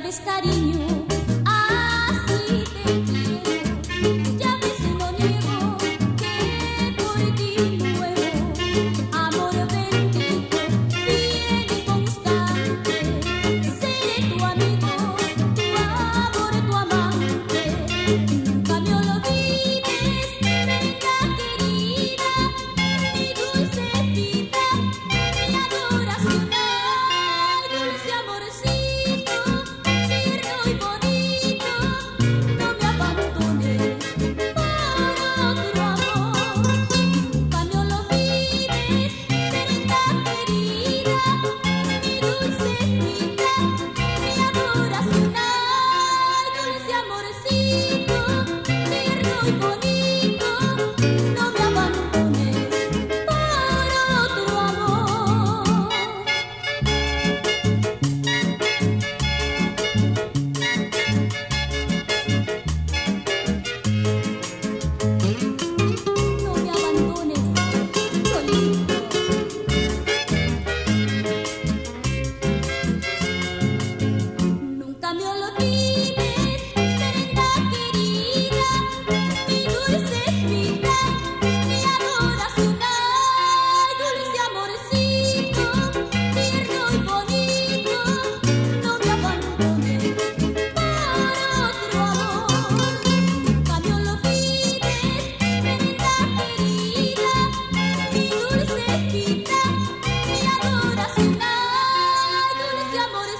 بساری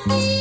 ہوں